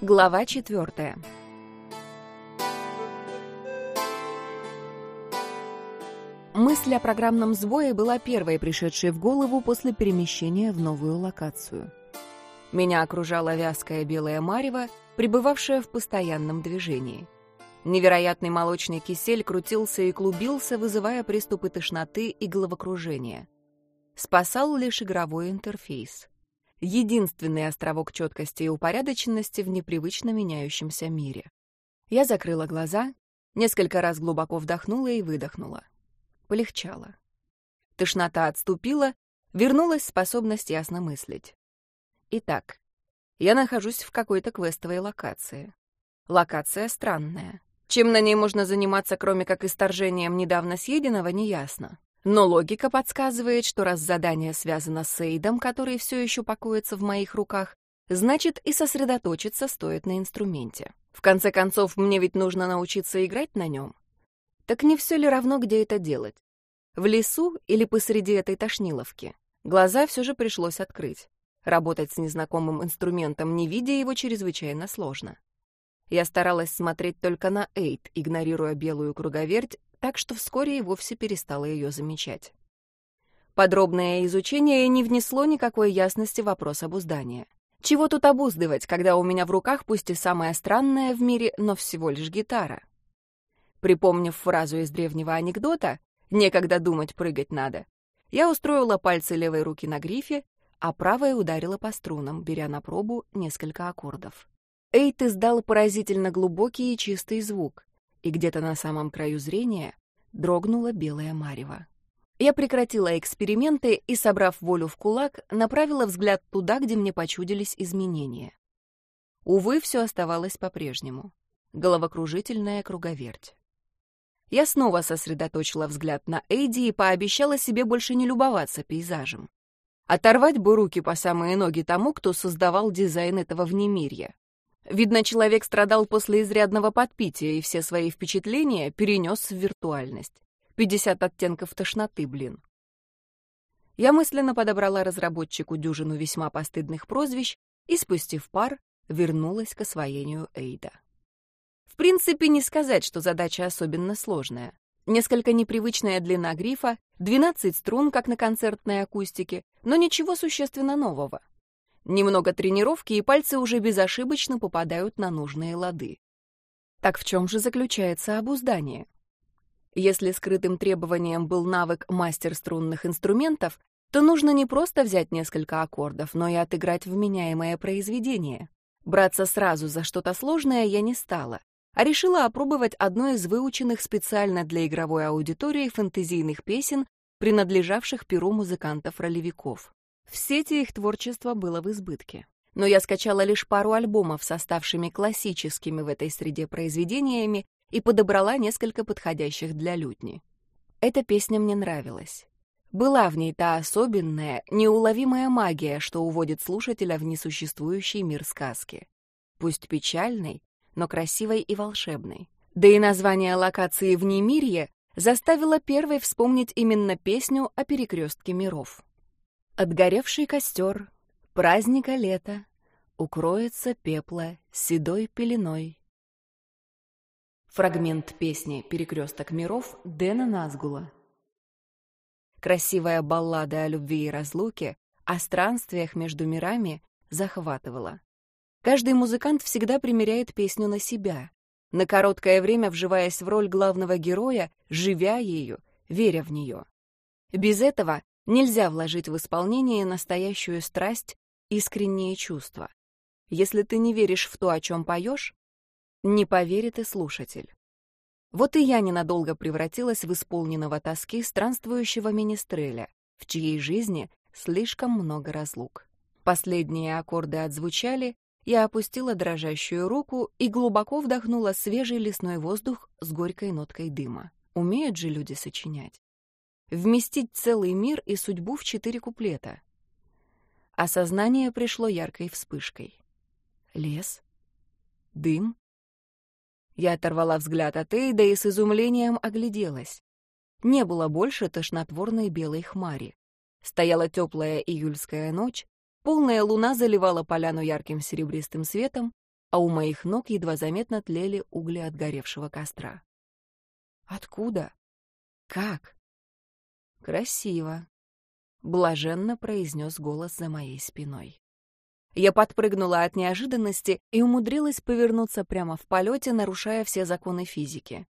Глава четвертая. Мысль о программном сбое была первой пришедшей в голову после перемещения в новую локацию. Меня окружала вязкая белая марево, пребывавшая в постоянном движении. Невероятный молочный кисель крутился и клубился, вызывая приступы тошноты и головокружения. Спасал лишь игровой интерфейс единственный островок четкости и упорядоченности в непривычно меняющемся мире. Я закрыла глаза, несколько раз глубоко вдохнула и выдохнула. Полегчало. Тошнота отступила, вернулась способность ясно мыслить. Итак, я нахожусь в какой-то квестовой локации. Локация странная. Чем на ней можно заниматься, кроме как исторжением недавно съеденного, неясно. Но логика подсказывает, что раз задание связано с Эйдом, который все еще покоится в моих руках, значит и сосредоточиться стоит на инструменте. В конце концов, мне ведь нужно научиться играть на нем. Так не все ли равно, где это делать? В лесу или посреди этой тошниловки? Глаза все же пришлось открыть. Работать с незнакомым инструментом, не видя его, чрезвычайно сложно. Я старалась смотреть только на Эйд, игнорируя белую круговерть, так что вскоре и вовсе перестала ее замечать. Подробное изучение не внесло никакой ясности в вопрос обуздания. Чего тут обуздывать, когда у меня в руках пусть и самая странная в мире, но всего лишь гитара? Припомнив фразу из древнего анекдота «некогда думать, прыгать надо», я устроила пальцы левой руки на грифе, а правая ударила по струнам, беря на пробу несколько аккордов. Эйт издал поразительно глубокий и чистый звук, и где-то на самом краю зрения дрогнула белая марево. Я прекратила эксперименты и, собрав волю в кулак, направила взгляд туда, где мне почудились изменения. Увы, все оставалось по-прежнему. Головокружительная круговерть. Я снова сосредоточила взгляд на Эйди и пообещала себе больше не любоваться пейзажем. Оторвать бы руки по самые ноги тому, кто создавал дизайн этого внемирья. Видно, человек страдал после изрядного подпития и все свои впечатления перенес в виртуальность. 50 оттенков тошноты, блин. Я мысленно подобрала разработчику дюжину весьма постыдных прозвищ и, спустив пар, вернулась к освоению Эйда. В принципе, не сказать, что задача особенно сложная. Несколько непривычная длина грифа, 12 струн, как на концертной акустике, но ничего существенно нового. Немного тренировки, и пальцы уже безошибочно попадают на нужные лады. Так в чем же заключается обуздание? Если скрытым требованием был навык мастер струнных инструментов, то нужно не просто взять несколько аккордов, но и отыграть вменяемое произведение. Браться сразу за что-то сложное я не стала, а решила опробовать одно из выученных специально для игровой аудитории фэнтезийных песен, принадлежавших перу музыкантов-ролевиков. В сети их творчество было в избытке. Но я скачала лишь пару альбомов с оставшими классическими в этой среде произведениями и подобрала несколько подходящих для лютни. Эта песня мне нравилась. Была в ней та особенная, неуловимая магия, что уводит слушателя в несуществующий мир сказки. Пусть печальной, но красивой и волшебной. Да и название локации в Немирье заставило первой вспомнить именно песню о перекрестке миров. Отгоревший костер, праздника лета, Укроется пепла седой пеленой. Фрагмент песни «Перекресток миров» Дэна Назгула. Красивая баллада о любви и разлуке, о странствиях между мирами захватывала. Каждый музыкант всегда примеряет песню на себя, на короткое время вживаясь в роль главного героя, живя ею, веря в нее. Без этого Нельзя вложить в исполнение настоящую страсть, искренние чувства. Если ты не веришь в то, о чем поешь, не поверит и слушатель. Вот и я ненадолго превратилась в исполненного тоски странствующего министреля, в чьей жизни слишком много разлук. Последние аккорды отзвучали, я опустила дрожащую руку и глубоко вдохнула свежий лесной воздух с горькой ноткой дыма. Умеют же люди сочинять вместить целый мир и судьбу в четыре куплета. Осознание пришло яркой вспышкой. Лес? Дым? Я оторвала взгляд от Эйда и с изумлением огляделась. Не было больше тошнотворной белой хмари. Стояла теплая июльская ночь, полная луна заливала поляну ярким серебристым светом, а у моих ног едва заметно тлели угли отгоревшего костра. Откуда? Как? Красиво. Блаженно произнес голос за моей спиной. Я подпрыгнула от неожиданности и умудрилась повернуться прямо в полете, нарушая все законы физики.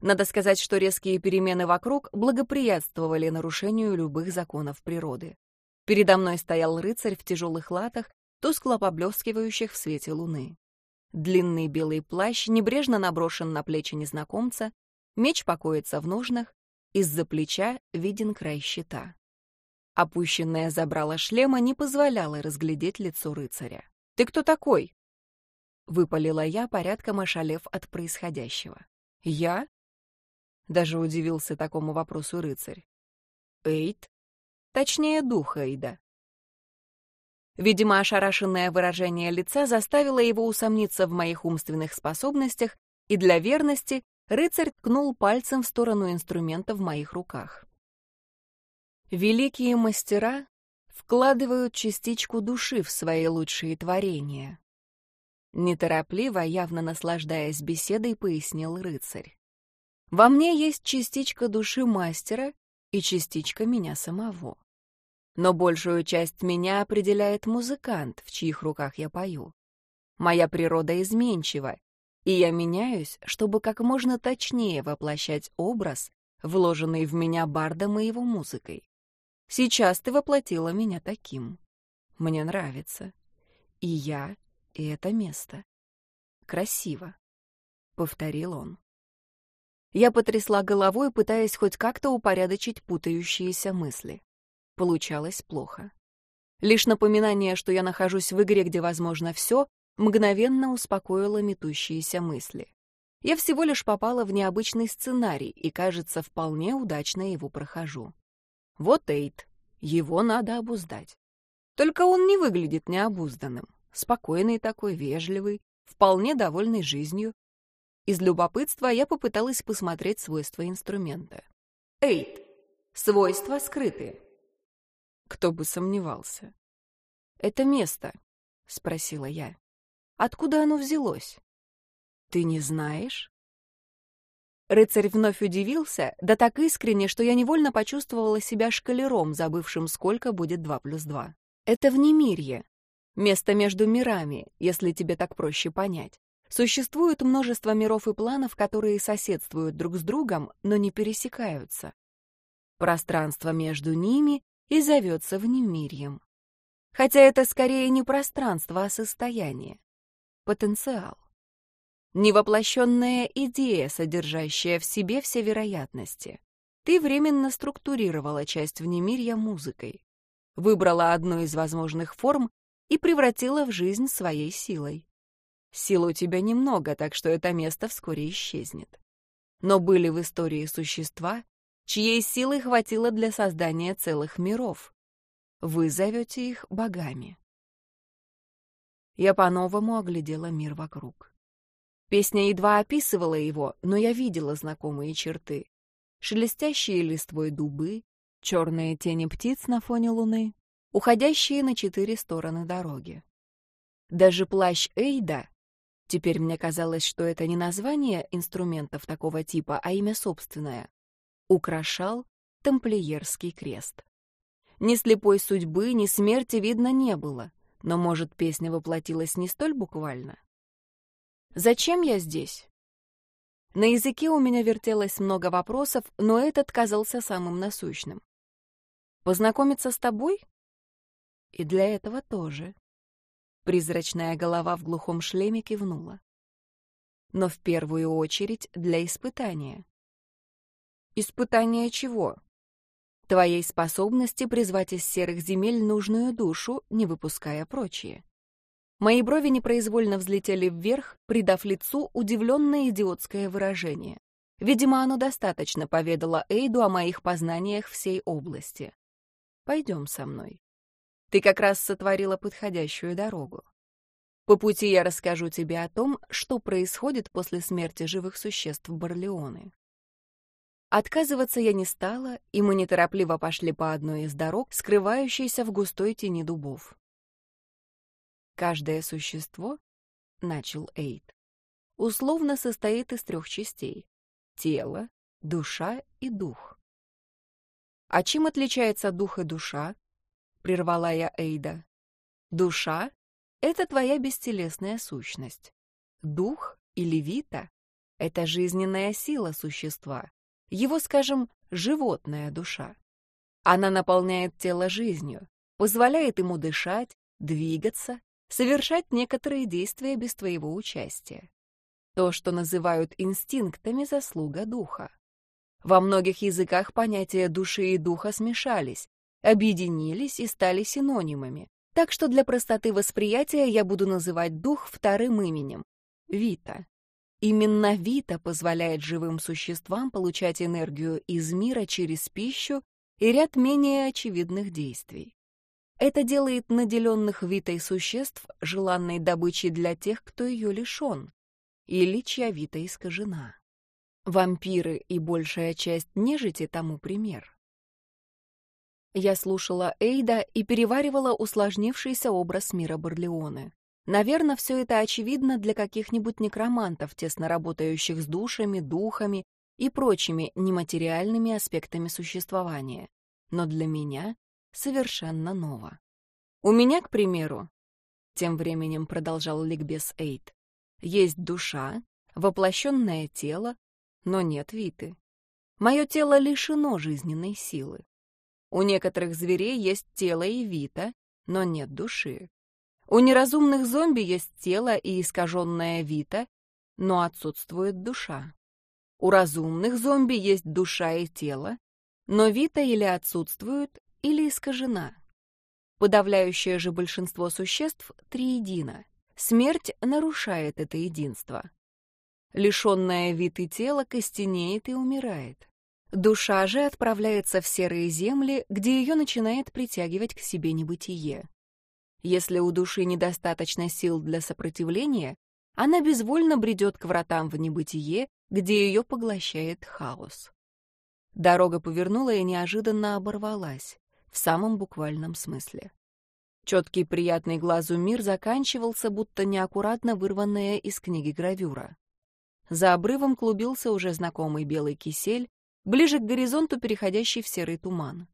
Надо сказать, что резкие перемены вокруг благоприятствовали нарушению любых законов природы. Передо мной стоял рыцарь в тяжелых латах, тускло поблескивающих в свете луны. Длинный белый плащ небрежно наброшен на плечи незнакомца, меч покоится в ножнах, из-за плеча виден край щита. Опущенное забрало шлема не позволяло разглядеть лицо рыцаря. «Ты кто такой?» — выпалила я, порядком ошалев от происходящего. «Я?» — даже удивился такому вопросу рыцарь. «Эйд?» Точнее, дух Эйда. Видимо, ошарашенное выражение лица заставило его усомниться в моих умственных способностях, и для верности рыцарь ткнул пальцем в сторону инструмента в моих руках. Великие мастера вкладывают частичку души в свои лучшие творения. Неторопливо, явно наслаждаясь беседой, пояснил рыцарь. Во мне есть частичка души мастера и частичка меня самого. Но большую часть меня определяет музыкант, в чьих руках я пою. Моя природа изменчива, и я меняюсь, чтобы как можно точнее воплощать образ, вложенный в меня бардом и его музыкой. Сейчас ты воплотила меня таким. Мне нравится. И я, и это место. Красиво, — повторил он. Я потрясла головой, пытаясь хоть как-то упорядочить путающиеся мысли. Получалось плохо. Лишь напоминание, что я нахожусь в игре, где возможно все, мгновенно успокоило метущиеся мысли. Я всего лишь попала в необычный сценарий и, кажется, вполне удачно его прохожу. Вот Эйд. Его надо обуздать. Только он не выглядит необузданным. Спокойный такой, вежливый, вполне довольный жизнью. Из любопытства я попыталась посмотреть свойства инструмента. Эйд. Свойства скрытые. Кто бы сомневался. «Это место?» — спросила я. «Откуда оно взялось?» «Ты не знаешь?» Рыцарь вновь удивился, да так искренне, что я невольно почувствовала себя шкалером, забывшим, сколько будет два плюс два. Это внемирье. Место между мирами, если тебе так проще понять. Существует множество миров и планов, которые соседствуют друг с другом, но не пересекаются. Пространство между ними и зовется внемирьем. Хотя это скорее не пространство, а состояние. Потенциал. Невоплощенная идея, содержащая в себе все вероятности. Ты временно структурировала часть внемирья музыкой, выбрала одну из возможных форм и превратила в жизнь своей силой. Сил у тебя немного, так что это место вскоре исчезнет. Но были в истории существа, чьей силы хватило для создания целых миров. Вы зовете их богами. Я по-новому оглядела мир вокруг. Песня едва описывала его, но я видела знакомые черты. Шелестящие листвой дубы, черные тени птиц на фоне луны, уходящие на четыре стороны дороги. Даже плащ Эйда, теперь мне казалось, что это не название инструментов такого типа, а имя собственное, украшал тамплиерский крест. Ни слепой судьбы, ни смерти видно не было, но, может, песня воплотилась не столь буквально? Зачем я здесь? На языке у меня вертелось много вопросов, но этот казался самым насущным. Познакомиться с тобой? И для этого тоже. Призрачная голова в глухом шлеме кивнула. Но в первую очередь для испытания. Испытание чего? Твоей способности призвать из серых земель нужную душу, не выпуская прочие. Мои брови непроизвольно взлетели вверх, придав лицу удивленное идиотское выражение. Видимо, оно достаточно поведало Эйду о моих познаниях всей области. Пойдем со мной. Ты как раз сотворила подходящую дорогу. По пути я расскажу тебе о том, что происходит после смерти живых существ Барлеоны. Отказываться я не стала, и мы неторопливо пошли по одной из дорог, скрывающейся в густой тени дубов. Каждое существо — начал Эйд, — условно состоит из трех частей — тело, душа и дух. «А чем отличается дух и душа?» — прервала я Эйда. «Душа — это твоя бестелесная сущность. Дух или вита — это жизненная сила существа, его, скажем, животная душа. Она наполняет тело жизнью, позволяет ему дышать, двигаться, совершать некоторые действия без твоего участия. То, что называют инстинктами, заслуга духа. Во многих языках понятия души и духа смешались, объединились и стали синонимами, так что для простоты восприятия я буду называть дух вторым именем — Вита. Именно Вита позволяет живым существам получать энергию из мира через пищу и ряд менее очевидных действий. Это делает наделенных Витой существ желанной добычей для тех, кто ее лишен, или чья Вита искажена. Вампиры и большая часть нежити тому пример. Я слушала Эйда и переваривала усложнившийся образ мира Барлеоне. Наверное, все это очевидно для каких-нибудь некромантов, тесно работающих с душами, духами и прочими нематериальными аспектами существования. Но для меня совершенно ново. У меня, к примеру, тем временем продолжал ликбез Эйд, есть душа, воплощенное тело, но нет Виты. Мое тело лишено жизненной силы. У некоторых зверей есть тело и Вита, но нет души. У неразумных зомби есть тело и искаженная Вита, но отсутствует душа. У разумных зомби есть душа и тело, но Вита или отсутствует, или искажена. Подавляющее же большинство существ триедино. Смерть нарушает это единство. Лишенное вид и тела костенеет и умирает. Душа же отправляется в серые земли, где ее начинает притягивать к себе небытие. Если у души недостаточно сил для сопротивления, она безвольно бредет к вратам в небытие, где ее поглощает хаос. Дорога повернула и неожиданно оборвалась, в самом буквальном смысле. Четкий приятный глазу мир заканчивался, будто неаккуратно вырванная из книги гравюра. За обрывом клубился уже знакомый белый кисель, ближе к горизонту переходящий в серый туман.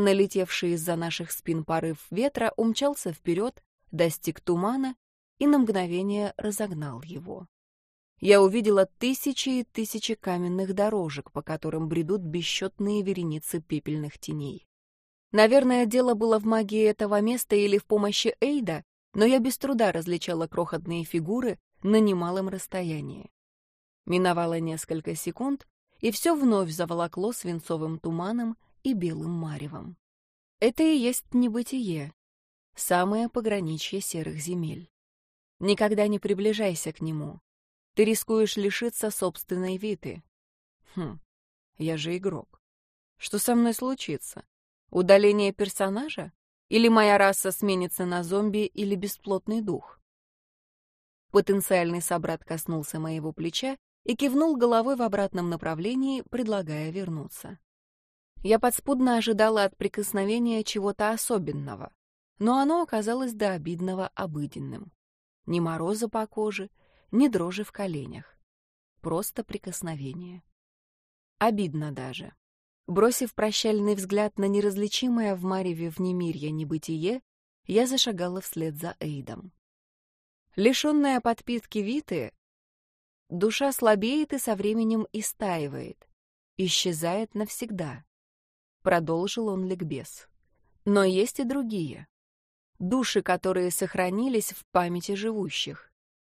Налетевший из-за наших спин порыв ветра умчался вперед, достиг тумана и на мгновение разогнал его. Я увидела тысячи и тысячи каменных дорожек, по которым бредут бесчетные вереницы пепельных теней. Наверное, дело было в магии этого места или в помощи Эйда, но я без труда различала крохотные фигуры, на немалом расстоянии. Миновало несколько секунд, и все вновь заволокло свинцовым туманом и белым маревом. Это и есть небытие, самое пограничье серых земель. Никогда не приближайся к нему. Ты рискуешь лишиться собственной виды. Хм, я же игрок. Что со мной случится? Удаление персонажа? Или моя раса сменится на зомби или бесплотный дух? Потенциальный собрат коснулся моего плеча и кивнул головой в обратном направлении, предлагая вернуться. Я подспудно ожидала от прикосновения чего-то особенного, но оно оказалось до обидного обыденным. Ни мороза по коже, ни дрожи в коленях. Просто прикосновение. Обидно даже. Бросив прощальный взгляд на неразличимое в мареве внемирье небытие, я зашагала вслед за Эйдом. Лишенная подпитки Виты, душа слабеет и со временем истаивает, исчезает навсегда. Продолжил он ликбез. Но есть и другие. Души, которые сохранились в памяти живущих.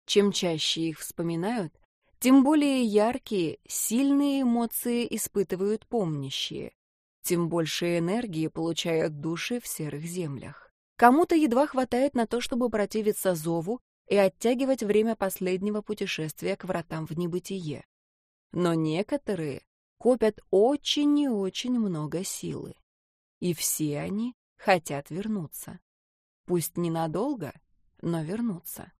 Чем чаще их вспоминают, тем более яркие, сильные эмоции испытывают помнящие, тем больше энергии получают души в серых землях. Кому-то едва хватает на то, чтобы противиться зову и оттягивать время последнего путешествия к вратам в небытие. Но некоторые копят очень и очень много силы. И все они хотят вернуться. Пусть ненадолго, но вернуться.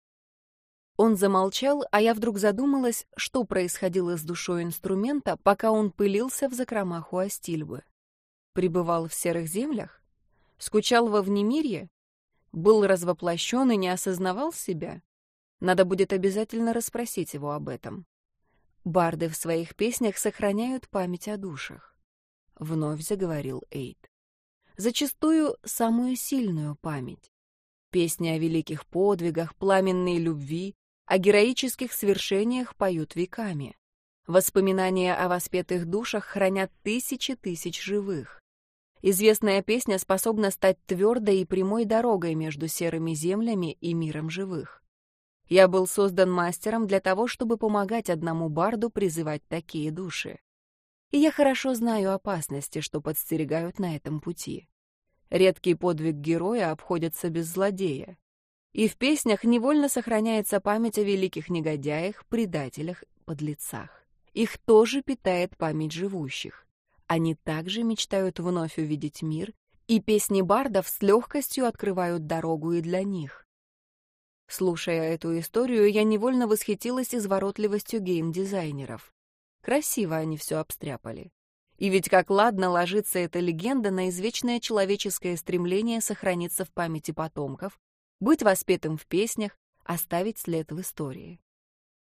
Он замолчал, а я вдруг задумалась, что происходило с душой инструмента, пока он пылился в закромах у Астильбы. Пребывал в серых землях? Скучал во внемирье? Был развоплощен и не осознавал себя? Надо будет обязательно расспросить его об этом. Барды в своих песнях сохраняют память о душах. Вновь заговорил Эйд. Зачастую самую сильную память. Песни о великих подвигах, пламенной любви, о героических свершениях поют веками. Воспоминания о воспетых душах хранят тысячи тысяч живых. Известная песня способна стать твердой и прямой дорогой между серыми землями и миром живых. Я был создан мастером для того, чтобы помогать одному барду призывать такие души. И я хорошо знаю опасности, что подстерегают на этом пути. Редкий подвиг героя обходится без злодея. И в песнях невольно сохраняется память о великих негодяях, предателях, подлецах. Их тоже питает память живущих. Они также мечтают вновь увидеть мир, и песни бардов с легкостью открывают дорогу и для них. Слушая эту историю, я невольно восхитилась изворотливостью гейм-дизайнеров. Красиво они все обстряпали. И ведь как ладно ложится эта легенда на извечное человеческое стремление сохраниться в памяти потомков, быть воспетым в песнях, оставить след в истории.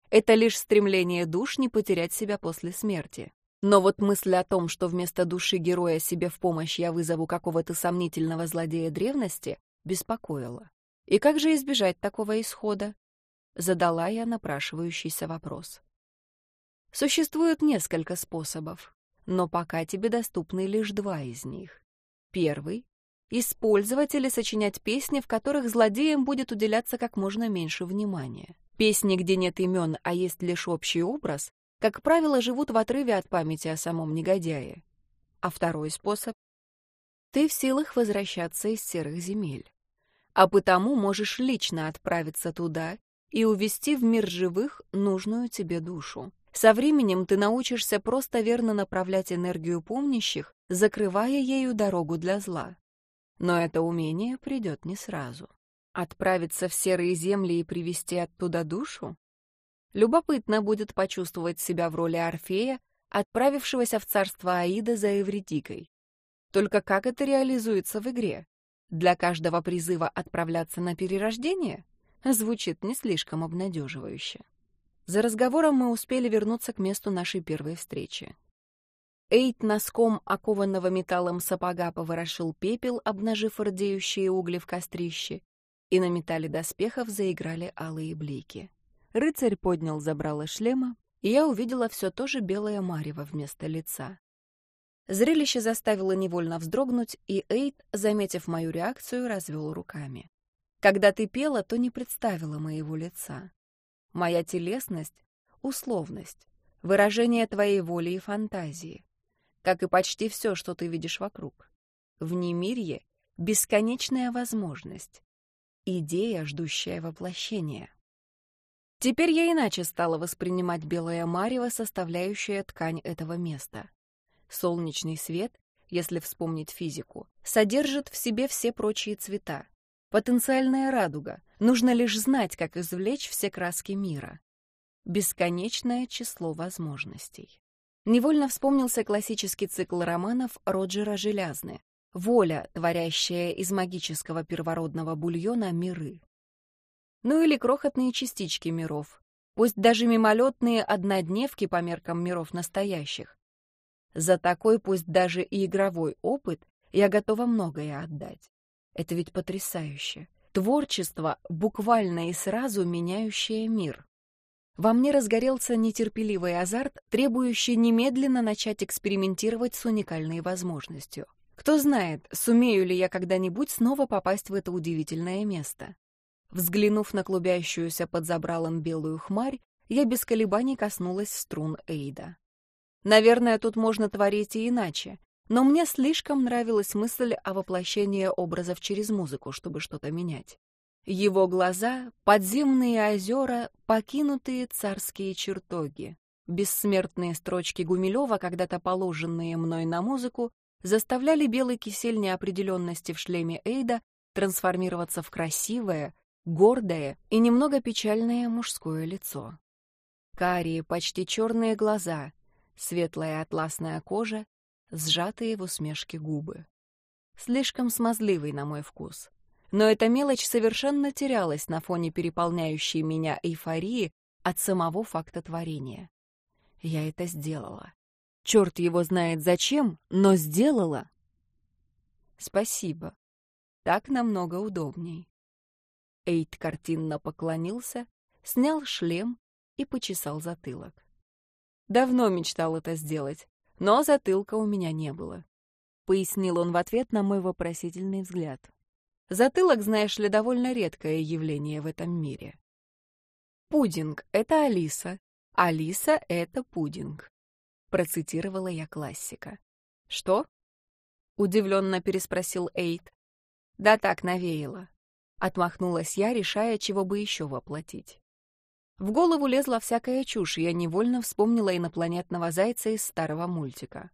Это лишь стремление душ не потерять себя после смерти. Но вот мысль о том, что вместо души героя себе в помощь я вызову какого-то сомнительного злодея древности, беспокоила. И как же избежать такого исхода? Задала я напрашивающийся вопрос. Существует несколько способов, но пока тебе доступны лишь два из них. Первый — использовать или сочинять песни, в которых злодеям будет уделяться как можно меньше внимания. Песни, где нет имен, а есть лишь общий образ, как правило, живут в отрыве от памяти о самом негодяе. А второй способ — ты в силах возвращаться из серых земель. А потому можешь лично отправиться туда и увести в мир живых нужную тебе душу. Со временем ты научишься просто верно направлять энергию помнящих, закрывая ею дорогу для зла. Но это умение придет не сразу. Отправиться в серые земли и привести оттуда душу? Любопытно будет почувствовать себя в роли Орфея, отправившегося в царство Аида за Эвредикой. Только как это реализуется в игре? Для каждого призыва отправляться на перерождение? Звучит не слишком обнадеживающе. За разговором мы успели вернуться к месту нашей первой встречи. Эйт носком окованного металлом сапога поворошил пепел, обнажив рдеющие угли в кострище, и на металле доспехов заиграли алые блики. Рыцарь поднял забрало шлема, и я увидела все то же белое марево вместо лица. Зрелище заставило невольно вздрогнуть, и Эйд, заметив мою реакцию, развел руками. «Когда ты пела, то не представила моего лица. Моя телесность — условность, выражение твоей воли и фантазии, как и почти все, что ты видишь вокруг. В немирье — бесконечная возможность, идея, ждущая воплощения». Теперь я иначе стала воспринимать белое марево, составляющее ткань этого места. Солнечный свет, если вспомнить физику, содержит в себе все прочие цвета. Потенциальная радуга. Нужно лишь знать, как извлечь все краски мира. Бесконечное число возможностей. Невольно вспомнился классический цикл романов Роджера Желязны «Воля, творящая из магического первородного бульона миры» ну или крохотные частички миров, пусть даже мимолетные однодневки по меркам миров настоящих. За такой, пусть даже и игровой опыт, я готова многое отдать. Это ведь потрясающе. Творчество, буквально и сразу меняющее мир. Во мне разгорелся нетерпеливый азарт, требующий немедленно начать экспериментировать с уникальной возможностью. Кто знает, сумею ли я когда-нибудь снова попасть в это удивительное место. Взглянув на клубящуюся под забралом белую хмарь, я без колебаний коснулась струн Эйда. Наверное, тут можно творить и иначе, но мне слишком нравилась мысль о воплощении образов через музыку, чтобы что-то менять. Его глаза — подземные озера, покинутые царские чертоги. Бессмертные строчки Гумилева, когда-то положенные мной на музыку, заставляли белый кисель неопределенности в шлеме Эйда трансформироваться в красивое, гордое и немного печальное мужское лицо. Карие, почти черные глаза, светлая атласная кожа, сжатые в усмешке губы. Слишком смазливый на мой вкус. но эта мелочь совершенно терялась на фоне переполняющей меня эйфории от самого факта творения. Я это сделала. Черт его знает зачем, но сделала. Спасибо. Так намного удобней. Эйд картинно поклонился, снял шлем и почесал затылок. Давно мечтал это сделать, но затылка у меня не было. Пояснил он в ответ на мой вопросительный взгляд. Затылок, знаешь ли, довольно редкое явление в этом мире. Пудинг — это Алиса, Алиса — это пудинг. Процитировала я классика. Что? Удивленно переспросил Эйд. Да так навеяло. Отмахнулась я, решая, чего бы еще воплотить. В голову лезла всякая чушь, и я невольно вспомнила инопланетного зайца из старого мультика.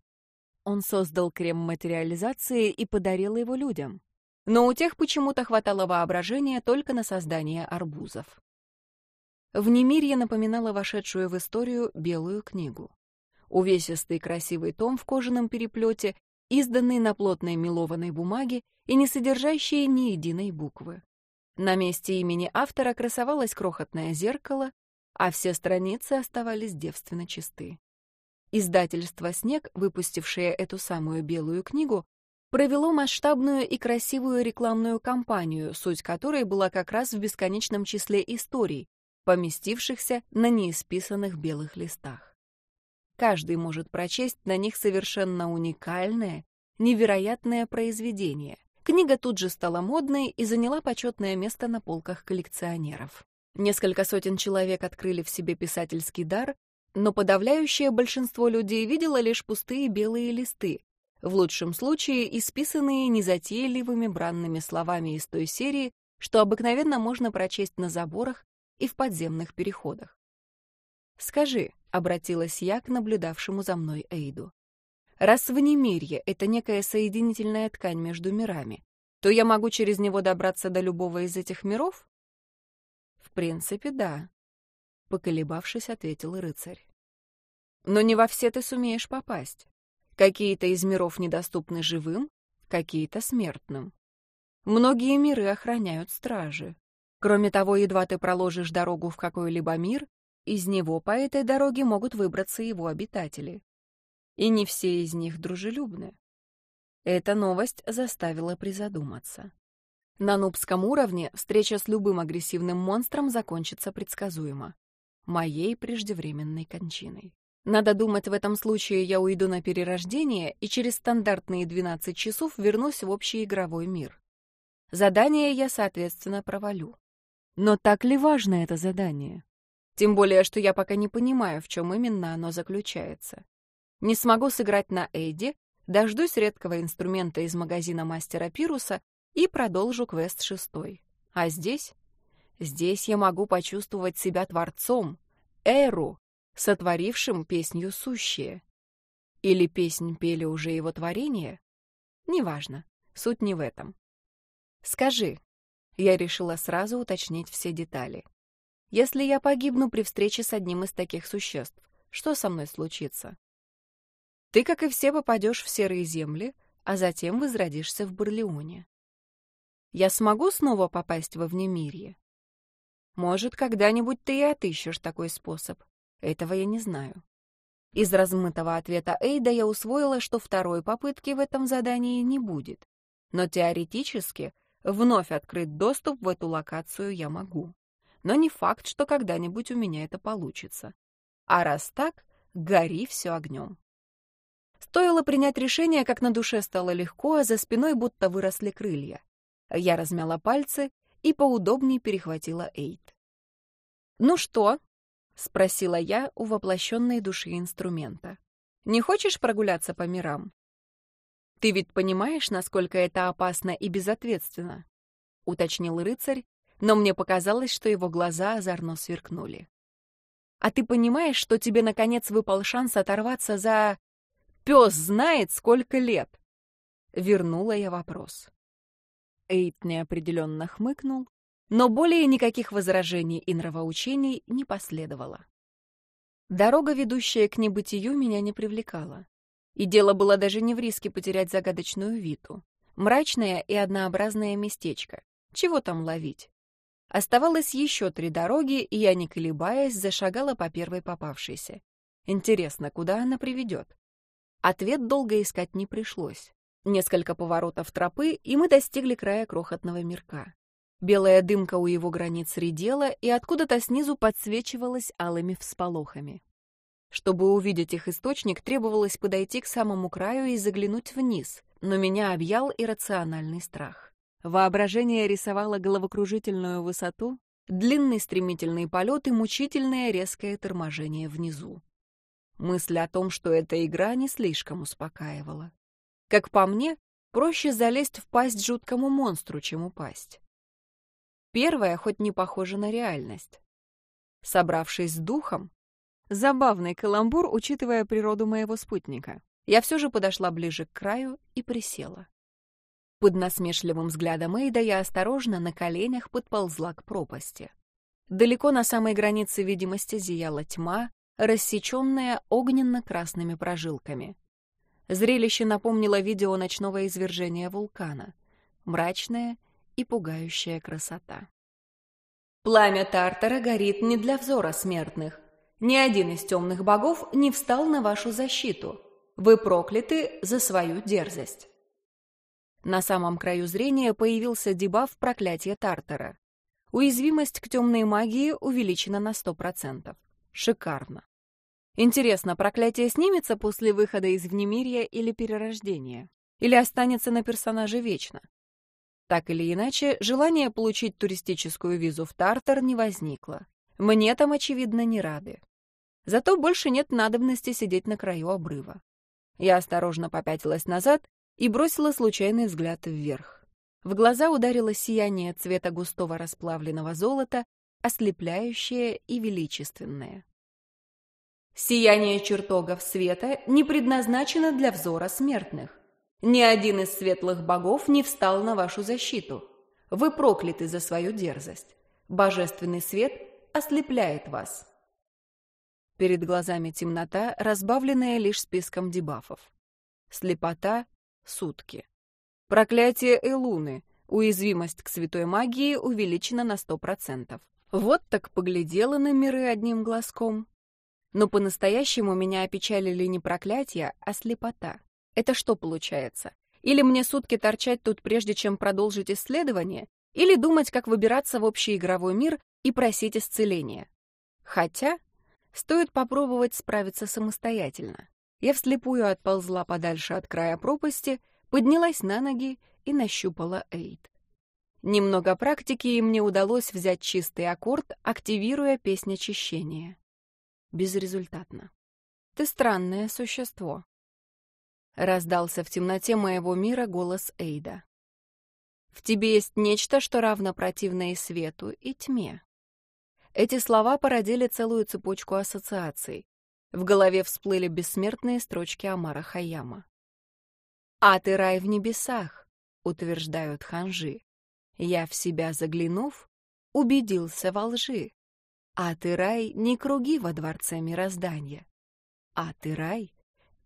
Он создал крем материализации и подарил его людям. Но у тех почему-то хватало воображения только на создание арбузов. Внемирье напоминало вошедшую в историю белую книгу. Увесистый красивый том в кожаном переплете, изданный на плотной мелованной бумаге и не содержащий ни единой буквы. На месте имени автора красовалось крохотное зеркало, а все страницы оставались девственно чисты. Издательство «Снег», выпустившее эту самую белую книгу, провело масштабную и красивую рекламную кампанию, суть которой была как раз в бесконечном числе историй, поместившихся на неисписанных белых листах. Каждый может прочесть на них совершенно уникальное, невероятное произведение, Книга тут же стала модной и заняла почетное место на полках коллекционеров. Несколько сотен человек открыли в себе писательский дар, но подавляющее большинство людей видело лишь пустые белые листы, в лучшем случае исписанные незатейливыми бранными словами из той серии, что обыкновенно можно прочесть на заборах и в подземных переходах. «Скажи», — обратилась я к наблюдавшему за мной Эйду, Раз внемирье — это некая соединительная ткань между мирами, то я могу через него добраться до любого из этих миров? В принципе, да. Поколебавшись, ответил рыцарь. Но не во все ты сумеешь попасть. Какие-то из миров недоступны живым, какие-то смертным. Многие миры охраняют стражи. Кроме того, едва ты проложишь дорогу в какой-либо мир, из него по этой дороге могут выбраться его обитатели и не все из них дружелюбны. Эта новость заставила призадуматься. На нубском уровне встреча с любым агрессивным монстром закончится предсказуемо. Моей преждевременной кончиной. Надо думать, в этом случае я уйду на перерождение и через стандартные 12 часов вернусь в общий игровой мир. Задание я, соответственно, провалю. Но так ли важно это задание? Тем более, что я пока не понимаю, в чем именно оно заключается. Не смогу сыграть на Эйди, дождусь редкого инструмента из магазина мастера Пируса и продолжу квест шестой. А здесь? Здесь я могу почувствовать себя творцом, Эру, сотворившим песнью сущее. Или песнь пели уже его творение? Неважно, суть не в этом. Скажи, я решила сразу уточнить все детали. Если я погибну при встрече с одним из таких существ, что со мной случится? Ты, как и все, попадешь в серые земли, а затем возродишься в Барлеоне. Я смогу снова попасть во Внемирье? Может, когда-нибудь ты и отыщешь такой способ. Этого я не знаю. Из размытого ответа Эйда я усвоила, что второй попытки в этом задании не будет. Но теоретически вновь открыть доступ в эту локацию я могу. Но не факт, что когда-нибудь у меня это получится. А раз так, гори все огнем. Стоило принять решение, как на душе стало легко, а за спиной будто выросли крылья. Я размяла пальцы и поудобнее перехватила Эйд. «Ну что?» — спросила я у воплощенной души инструмента. «Не хочешь прогуляться по мирам?» «Ты ведь понимаешь, насколько это опасно и безответственно?» — уточнил рыцарь, но мне показалось, что его глаза озорно сверкнули. «А ты понимаешь, что тебе, наконец, выпал шанс оторваться за... Пес знает, сколько лет!» Вернула я вопрос. Эйт неопределенно хмыкнул, но более никаких возражений и нравоучений не последовало. Дорога, ведущая к небытию, меня не привлекала. И дело было даже не в риске потерять загадочную Виту. Мрачное и однообразное местечко, Чего там ловить? Оставалось еще три дороги, и я, не колебаясь, зашагала по первой попавшейся. Интересно, куда она приведет? Ответ долго искать не пришлось. Несколько поворотов тропы, и мы достигли края крохотного мирка. Белая дымка у его границ редела и откуда-то снизу подсвечивалась алыми всполохами. Чтобы увидеть их источник, требовалось подойти к самому краю и заглянуть вниз, но меня объял иррациональный страх. Воображение рисовало головокружительную высоту, длинный стремительный полет и мучительное резкое торможение внизу. Мысль о том, что эта игра не слишком успокаивала. Как по мне, проще залезть в пасть жуткому монстру, чем упасть. Первое хоть не похоже на реальность. Собравшись с духом, забавный каламбур, учитывая природу моего спутника, я все же подошла ближе к краю и присела. Под насмешливым взглядом Эйда я осторожно на коленях подползла к пропасти. Далеко на самой границе видимости зияла тьма, рассеченная огненно-красными прожилками. Зрелище напомнило видео ночного извержения вулкана. Мрачная и пугающая красота. Пламя Тартара горит не для взора смертных. Ни один из темных богов не встал на вашу защиту. Вы прокляты за свою дерзость. На самом краю зрения появился дебаф проклятия Тартара. Уязвимость к темной магии увеличена на 100%. Шикарно. Интересно, проклятие снимется после выхода из Внемирья или перерождения? Или останется на персонаже вечно? Так или иначе, желание получить туристическую визу в Тартар не возникло. Мне там, очевидно, не рады. Зато больше нет надобности сидеть на краю обрыва. Я осторожно попятилась назад и бросила случайный взгляд вверх. В глаза ударило сияние цвета густого расплавленного золота, ослепляющее и величественное. Сияние чертогов света не предназначено для взора смертных. Ни один из светлых богов не встал на вашу защиту. Вы прокляты за свою дерзость. Божественный свет ослепляет вас. Перед глазами темнота, разбавленная лишь списком дебафов. Слепота — сутки. Проклятие Элуны. Уязвимость к святой магии увеличена на сто процентов. Вот так поглядела на миры одним глазком. Но по-настоящему меня опечалили не проклятия, а слепота. Это что получается? Или мне сутки торчать тут, прежде чем продолжить исследование, или думать, как выбираться в общий игровой мир и просить исцеления? Хотя, стоит попробовать справиться самостоятельно. Я вслепую отползла подальше от края пропасти, поднялась на ноги и нащупала Эйд. Немного практики, и мне удалось взять чистый аккорд, активируя песнь очищения. Безрезультатно. «Ты странное существо», Раздался в темноте моего мира голос Эйда. В тебе есть нечто, что равно противное и свету, и тьме. Эти слова породили целую цепочку ассоциаций. В голове всплыли бессмертные строчки Амара Хаяма. «А ты рай в небесах», — утверждают ханжи. «Я в себя заглянув, убедился во лжи. А ты рай не круги во дворце мироздания. А ты рай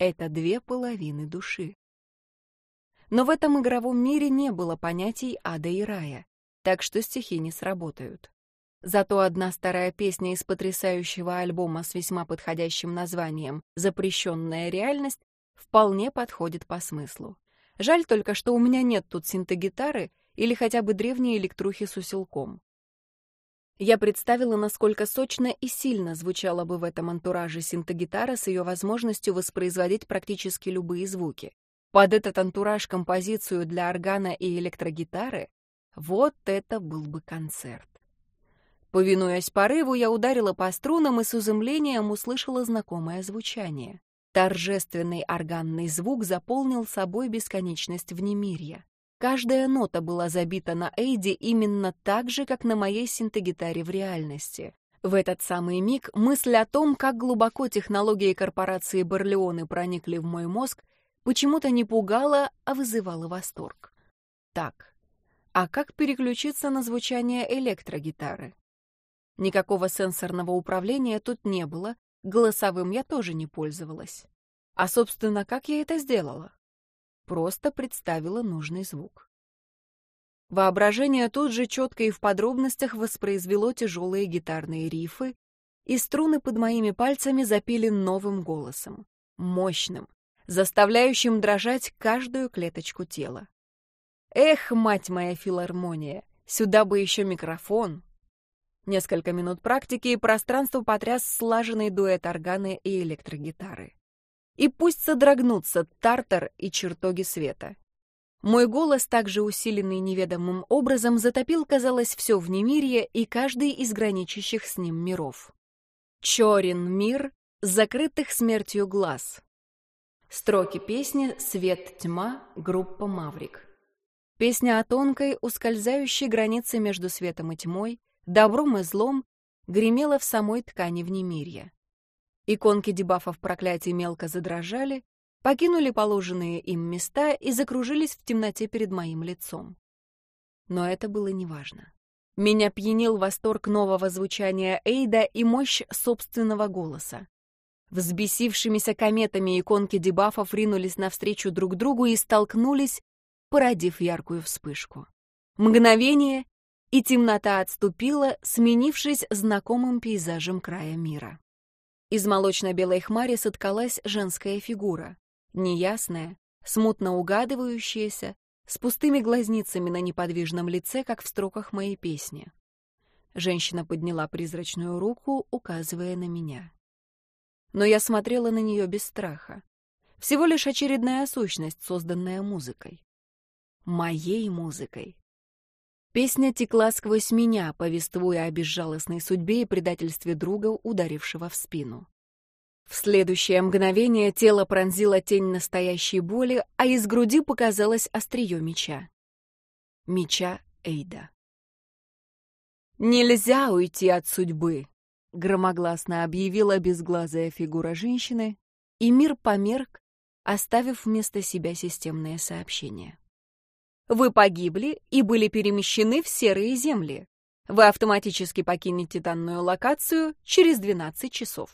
это две половины души. Но в этом игровом мире не было понятий ада и рая, так что стихи не сработают. Зато одна старая песня из потрясающего альбома с весьма подходящим названием «Запрещенная реальность» вполне подходит по смыслу. Жаль только, что у меня нет тут синтегитары или хотя бы древней электрухи с усилком. Я представила, насколько сочно и сильно звучала бы в этом антураже синтегитара с ее возможностью воспроизводить практически любые звуки. Под этот антураж композицию для органа и электрогитары — вот это был бы концерт. Повинуясь порыву, я ударила по струнам и с изумлением услышала знакомое звучание. Торжественный органный звук заполнил собой бесконечность внемирья. Каждая нота была забита на Эйди именно так же, как на моей синтегитаре в реальности. В этот самый миг мысль о том, как глубоко технологии корпорации Барлеоны проникли в мой мозг, почему-то не пугала, а вызывала восторг. Так, а как переключиться на звучание электрогитары? Никакого сенсорного управления тут не было, голосовым я тоже не пользовалась. А, собственно, как я это сделала? Просто представила нужный звук. Воображение тут же четко и в подробностях воспроизвело тяжелые гитарные рифы, и струны под моими пальцами запели новым голосом, мощным, заставляющим дрожать каждую клеточку тела. Эх, мать моя филармония, сюда бы еще микрофон. Несколько минут практики, и пространство потряс слаженный дуэт органа и электрогитары. И пусть содрогнутся тартар и чертоги света. Мой голос, также усиленный неведомым образом, затопил, казалось, все в немирье и каждый из граничащих с ним миров. Чорин мир, закрытых смертью глаз. Строки песни «Свет-тьма» группа «Маврик». Песня о тонкой, ускользающей границе между светом и тьмой, добром и злом, гремела в самой ткани внемирья. Иконки дебафов проклятий мелко задрожали, покинули положенные им места и закружились в темноте перед моим лицом. Но это было неважно. Меня пьянил восторг нового звучания Эйда и мощь собственного голоса. Взбесившимися кометами иконки дебафов ринулись навстречу друг другу и столкнулись, породив яркую вспышку. Мгновение, и темнота отступила, сменившись знакомым пейзажем края мира. Из молочно-белой хмари соткалась женская фигура, неясная, смутно угадывающаяся, с пустыми глазницами на неподвижном лице, как в строках моей песни. Женщина подняла призрачную руку, указывая на меня. Но я смотрела на нее без страха. Всего лишь очередная сущность, созданная музыкой моей музыкой. Песня текла сквозь меня, повествуя о безжалостной судьбе и предательстве друга, ударившего в спину. В следующее мгновение тело пронзило тень настоящей боли, а из груди показалось острие меча. Меча Эйда. «Нельзя уйти от судьбы!» — громогласно объявила безглазая фигура женщины, и мир померк, оставив вместо себя системное сообщение. Вы погибли и были перемещены в серые земли. Вы автоматически покинете данную локацию через 12 часов.